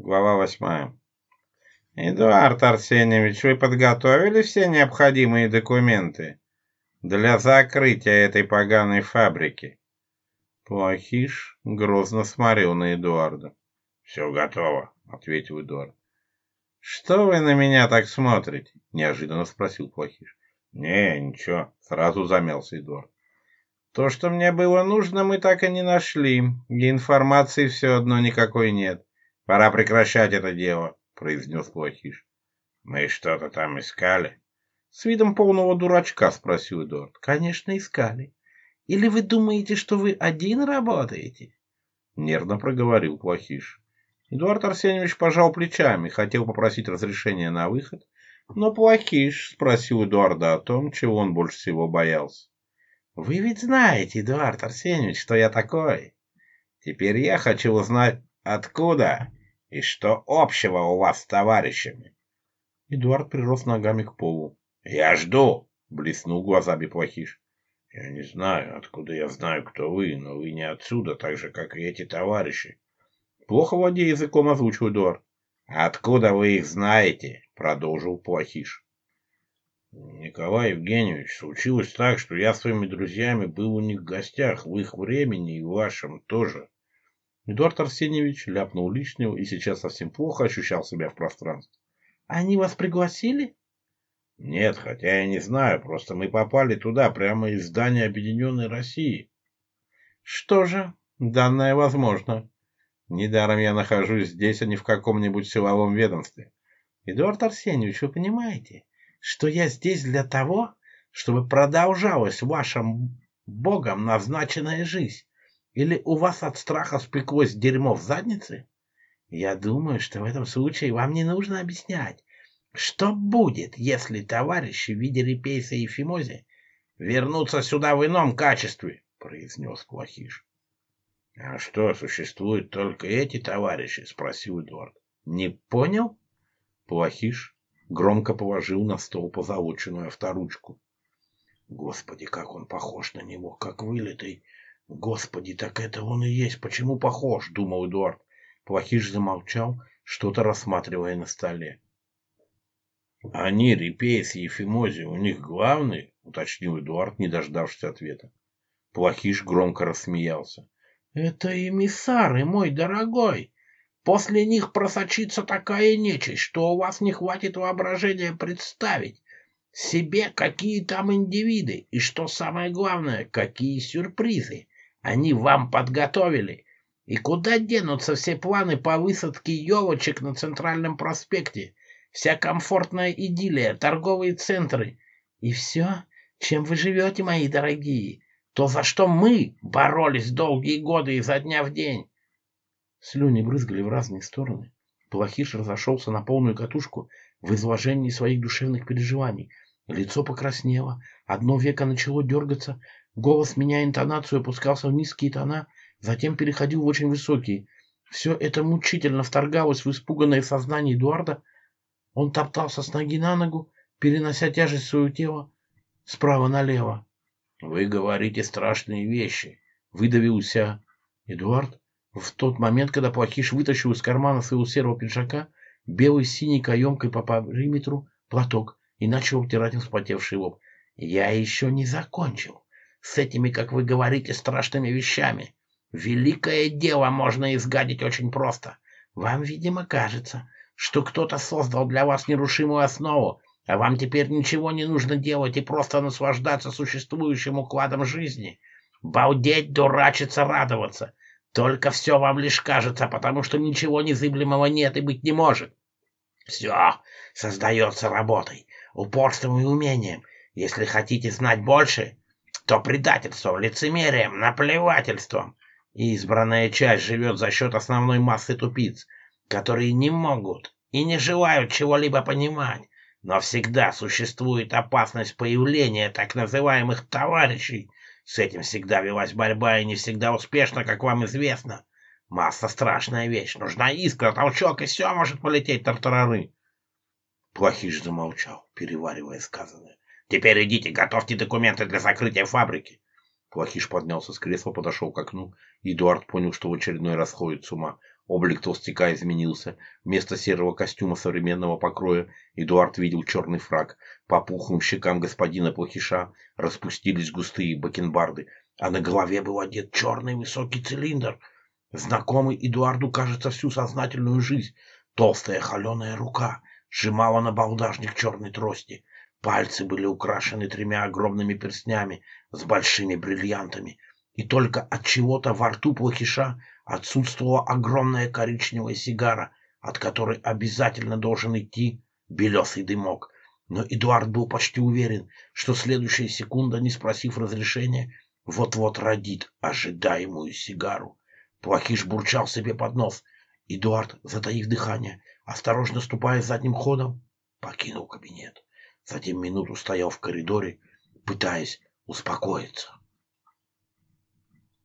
Глава 8. «Эдуард Арсеньевич, вы подготовили все необходимые документы для закрытия этой поганой фабрики?» Плохиш грозно смотрел на Эдуарда. «Все готово», — ответил Эдуард. «Что вы на меня так смотрите?» — неожиданно спросил Плохиш. «Не, ничего», — сразу замялся Эдуард. «То, что мне было нужно, мы так и не нашли, и информации все одно никакой нет. Пора прекращать это дело, произнес Плохиш. Мы что-то там искали? С видом полного дурачка спросил Эдуард. Конечно, искали. Или вы думаете, что вы один работаете? Нервно проговорил Плохиш. Эдуард Арсеньевич пожал плечами, хотел попросить разрешения на выход, но Плохиш спросил Эдуарда о том, чего он больше всего боялся. «Вы ведь знаете, Эдуард Арсеньевич, что я такой. Теперь я хочу узнать, откуда и что общего у вас с товарищами? Эдуард прирос ногами к полу. Я жду, блеснул глазами плохиш. Я не знаю, откуда я знаю, кто вы, но вы не отсюда, так же, как и эти товарищи. Плохо владея языком, озвучил Эдуард. Откуда вы их знаете? Продолжил плохиш. Николай Евгеньевич, случилось так, что я своими друзьями был у них в гостях, в их времени и в вашем тоже. Эдуард Арсеньевич ляпнул лишнего и сейчас совсем плохо ощущал себя в пространстве. «Они вас пригласили?» «Нет, хотя я не знаю, просто мы попали туда, прямо из здания Объединенной России». «Что же, данное возможно. Недаром я нахожусь здесь, а не в каком-нибудь силовом ведомстве. Эдуард Арсеньевич, вы понимаете, что я здесь для того, чтобы продолжалась вашим богом назначенная жизнь?» Или у вас от страха спеклось дерьмо в заднице? Я думаю, что в этом случае вам не нужно объяснять, что будет, если товарищи в виде и фимози вернутся сюда в ином качестве, произнес Плохиш. А что, существуют только эти товарищи? спросил Эдуард. Не понял? Плохиш громко положил на стол позолоченную авторучку. Господи, как он похож на него, как вылитый «Господи, так это он и есть! Почему похож?» — думал Эдуард. Плохиш замолчал, что-то рассматривая на столе. «Они, Репейс и Ефимози, у них главный?» — уточнил Эдуард, не дождавшись ответа. Плохиш громко рассмеялся. «Это эмиссары, мой дорогой! После них просочится такая нечисть, что у вас не хватит воображения представить себе, какие там индивиды, и, что самое главное, какие сюрпризы!» они вам подготовили. И куда денутся все планы по высадке елочек на Центральном проспекте? Вся комфортная идиллия, торговые центры. И все, чем вы живете, мои дорогие, то, за что мы боролись долгие годы изо дня в день. Слюни брызгали в разные стороны. Плохиш разошелся на полную катушку в изложении своих душевных переживаний. Лицо покраснело, одно веко начало дергаться, голос, меняя интонацию, опускался в низкие тона, затем переходил в очень высокие. Все это мучительно вторгалось в испуганное сознание Эдуарда. Он топтался с ноги на ногу, перенося тяжесть своего тела справа налево. — Вы говорите страшные вещи, — выдавился Эдуард. В тот момент, когда Плохиш вытащил из кармана своего серого пиджака белый с синей каемкой по периметру платок и начал обтирать им вспотевший лоб. — Я еще не закончил с этими, как вы говорите, страшными вещами. Великое дело можно изгадить очень просто. Вам, видимо, кажется, что кто-то создал для вас нерушимую основу, а вам теперь ничего не нужно делать и просто наслаждаться существующим укладом жизни. Балдеть, дурачиться, радоваться. Только все вам лишь кажется, потому что ничего незыблемого нет и быть не может. Все создается работой, упорством и умением. Если хотите знать больше, то предательством, лицемерием, наплевательством. И избранная часть живет за счет основной массы тупиц, которые не могут и не желают чего-либо понимать, но всегда существует опасность появления так называемых товарищей. С этим всегда велась борьба и не всегда успешно, как вам известно. Масса — страшная вещь, нужна искра, толчок, и все может полететь тартарары. Плохиш замолчал, переваривая сказанное. Теперь идите, готовьте документы для закрытия фабрики. Плохиш поднялся с кресла, подошел к окну. Эдуард понял, что в очередной раз ходит с ума. Облик толстяка изменился. Вместо серого костюма современного покроя Эдуард видел черный фраг. По пухлым щекам господина Плохиша распустились густые бакенбарды, а на голове был одет черный высокий цилиндр. Знакомый Эдуарду, кажется, всю сознательную жизнь. Толстая холеная рука сжимала на набалдажник черной трости. Пальцы были украшены тремя огромными перстнями с большими бриллиантами, и только от чего-то во рту плохиша отсутствовала огромная коричневая сигара, от которой обязательно должен идти белесый дымок. Но Эдуард был почти уверен, что следующая секунда, не спросив разрешения, вот-вот родит ожидаемую сигару. Плохиш бурчал себе под нос. Эдуард, затаив дыхание, осторожно ступая задним ходом, покинул кабинет затем минуту стоял в коридоре пытаясь успокоиться.